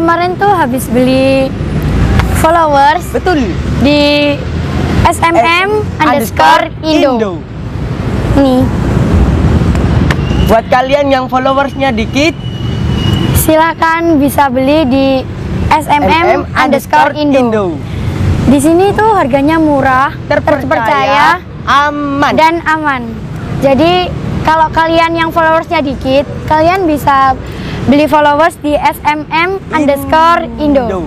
kemarin tuh habis beli followers Betul. di SMM underscore Indo. Nih, Buat kalian yang followersnya dikit, silakan bisa beli di SMM underscore Indo. Di sini tuh harganya murah, terpercaya, aman. dan aman. Jadi kalau kalian yang followersnya dikit, kalian bisa beli followers di SMM underscore Indo.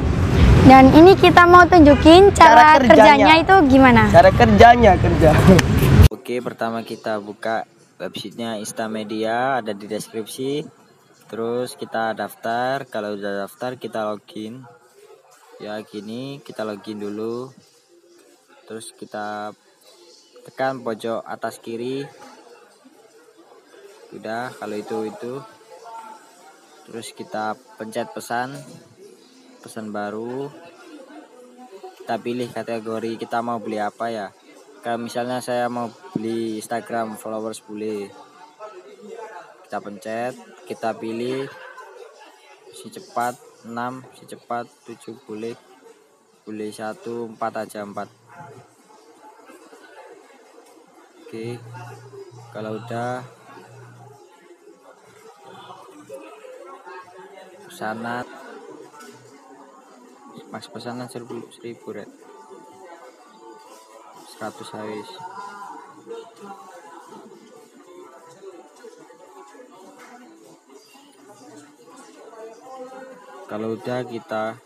Dan ini kita mau tunjukin cara, Cara kerjanya. kerjanya. itu gimana. cara kerjanya kerja. Oke, pertama kita buka websitenya Instamedia, ada di deskripsi. Terus kita daftar, kalau udah daftar kita login. Ya gini, kita login dulu. Terus kita tekan pojok atas kiri. Udah, kalau itu itu. Terus kita pencet pesan, pesan baru. Kita pilih kategori kita mau beli apa ya. Kayak misalnya saya mau beli Instagram followers boleh. Kita pencet, kita pilih si cepat 6, si cepat 7 boleh. Boleh 1, 4 aja 4. Oke. Kalau udah pesanan. Max pesanan seribu, seribu red. 100 habis. Kalau udah kita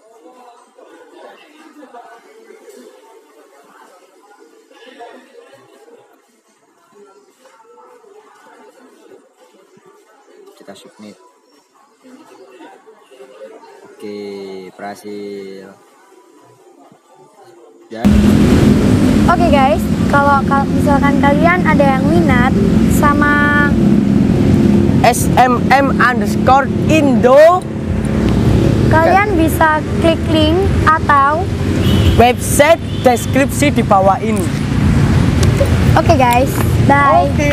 kita submit oke berhasil dan Oke guys, kalau kal- misalkan kalian ada yang minat sama SMM underscore Indo kalian bisa klik link atau website deskripsi di bawah ini. oke guys, bye. Oke.